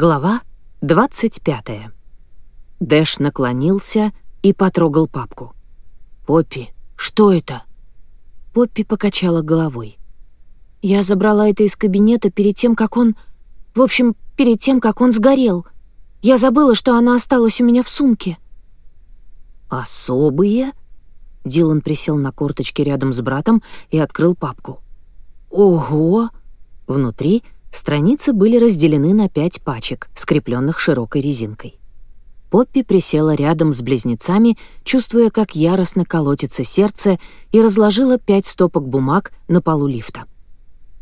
Глава 25. Дэш наклонился и потрогал папку. «Поппи, что это?» Поппи покачала головой. «Я забрала это из кабинета перед тем, как он... В общем, перед тем, как он сгорел. Я забыла, что она осталась у меня в сумке». «Особые?» Дилан присел на корточке рядом с братом и открыл папку. «Ого!» Внутри — Страницы были разделены на пять пачек, скрепленных широкой резинкой. Поппи присела рядом с близнецами, чувствуя, как яростно колотится сердце, и разложила пять стопок бумаг на полу лифта.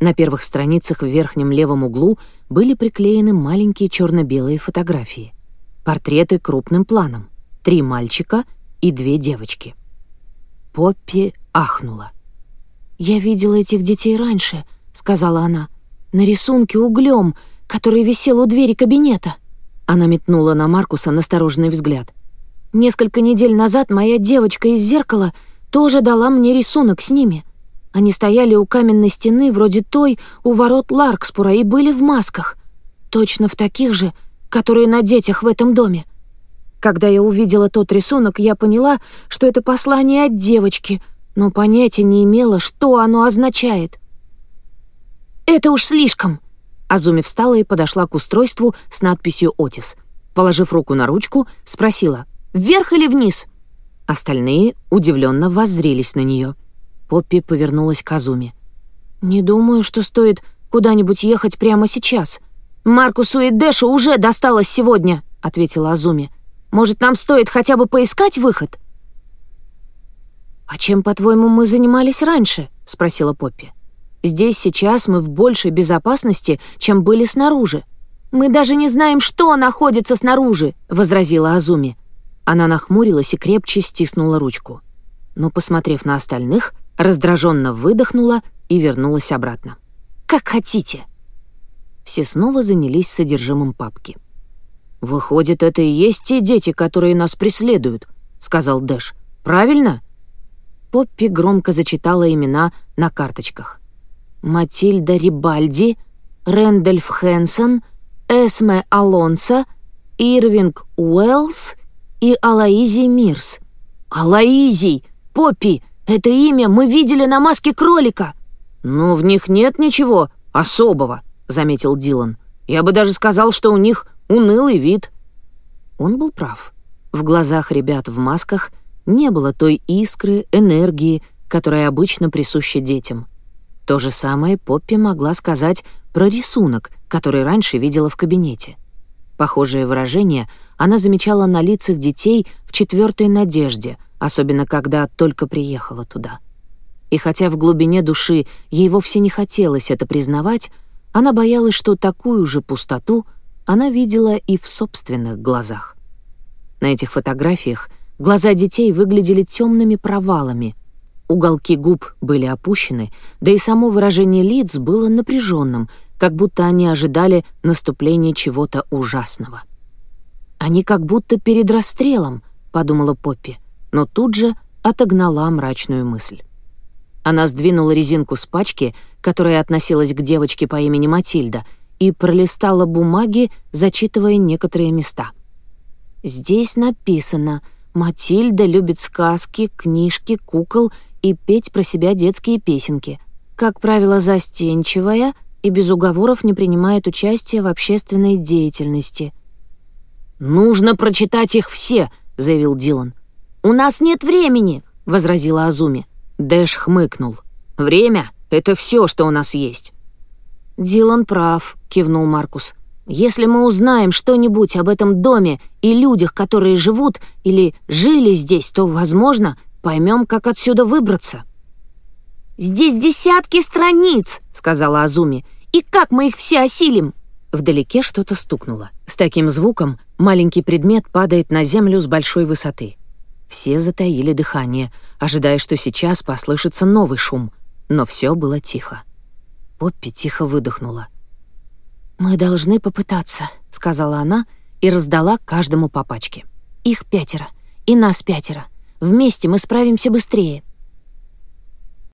На первых страницах в верхнем левом углу были приклеены маленькие черно-белые фотографии. Портреты крупным планом. Три мальчика и две девочки. Поппи ахнула. «Я видела этих детей раньше», — сказала она на рисунке углем, который висел у двери кабинета. Она метнула на Маркуса настороженный взгляд. Несколько недель назад моя девочка из зеркала тоже дала мне рисунок с ними. Они стояли у каменной стены, вроде той, у ворот Ларкспура, и были в масках. Точно в таких же, которые на детях в этом доме. Когда я увидела тот рисунок, я поняла, что это послание от девочки, но понятия не имела, что оно означает — «Это уж слишком!» Азуми встала и подошла к устройству с надписью «Отис». Положив руку на ручку, спросила «Вверх или вниз?» Остальные удивленно воззрелись на нее. Поппи повернулась к Азуми. «Не думаю, что стоит куда-нибудь ехать прямо сейчас. Маркусу и Дэшу уже досталось сегодня», — ответила Азуми. «Может, нам стоит хотя бы поискать выход?» «А чем, по-твоему, мы занимались раньше?» — спросила Поппи. Здесь сейчас мы в большей безопасности, чем были снаружи». «Мы даже не знаем, что находится снаружи», — возразила Азуми. Она нахмурилась и крепче стиснула ручку. Но, посмотрев на остальных, раздраженно выдохнула и вернулась обратно. «Как хотите». Все снова занялись содержимым папки. «Выходит, это и есть те дети, которые нас преследуют», — сказал Дэш. «Правильно?» Поппи громко зачитала имена на карточках — Матильда Рибальди, Рэндольф Хэнсон, Эсме Алонсо, Ирвинг Уэллс и Алаизи Мирс. «Алаизий! Поппи! Это имя мы видели на маске кролика!» Но в них нет ничего особого», — заметил Дилан. «Я бы даже сказал, что у них унылый вид». Он был прав. В глазах ребят в масках не было той искры, энергии, которая обычно присуща детям — то же самое Поппи могла сказать про рисунок, который раньше видела в кабинете. Похожее выражение она замечала на лицах детей в четвертой надежде, особенно когда только приехала туда. И хотя в глубине души ей вовсе не хотелось это признавать, она боялась, что такую же пустоту она видела и в собственных глазах. На этих фотографиях глаза детей выглядели темными провалами — Уголки губ были опущены, да и само выражение лиц было напряженным, как будто они ожидали наступления чего-то ужасного. «Они как будто перед расстрелом», — подумала Поппи, но тут же отогнала мрачную мысль. Она сдвинула резинку с пачки, которая относилась к девочке по имени Матильда, и пролистала бумаги, зачитывая некоторые места. «Здесь написано — Матильда любит сказки, книжки, кукол и петь про себя детские песенки. Как правило, застенчивая и без уговоров не принимает участия в общественной деятельности. «Нужно прочитать их все», — заявил Дилан. «У нас нет времени», — возразила Азуми. Дэш хмыкнул. «Время — это все, что у нас есть». «Дилан прав», — кивнул Маркус. Если мы узнаем что-нибудь об этом доме и людях, которые живут или жили здесь, то, возможно, поймем, как отсюда выбраться». «Здесь десятки страниц», — сказала Азуми. «И как мы их все осилим?» Вдалеке что-то стукнуло. С таким звуком маленький предмет падает на землю с большой высоты. Все затаили дыхание, ожидая, что сейчас послышится новый шум. Но все было тихо. Поппи тихо выдохнула. «Мы должны попытаться», — сказала она и раздала каждому по пачке. «Их пятеро. И нас пятеро. Вместе мы справимся быстрее».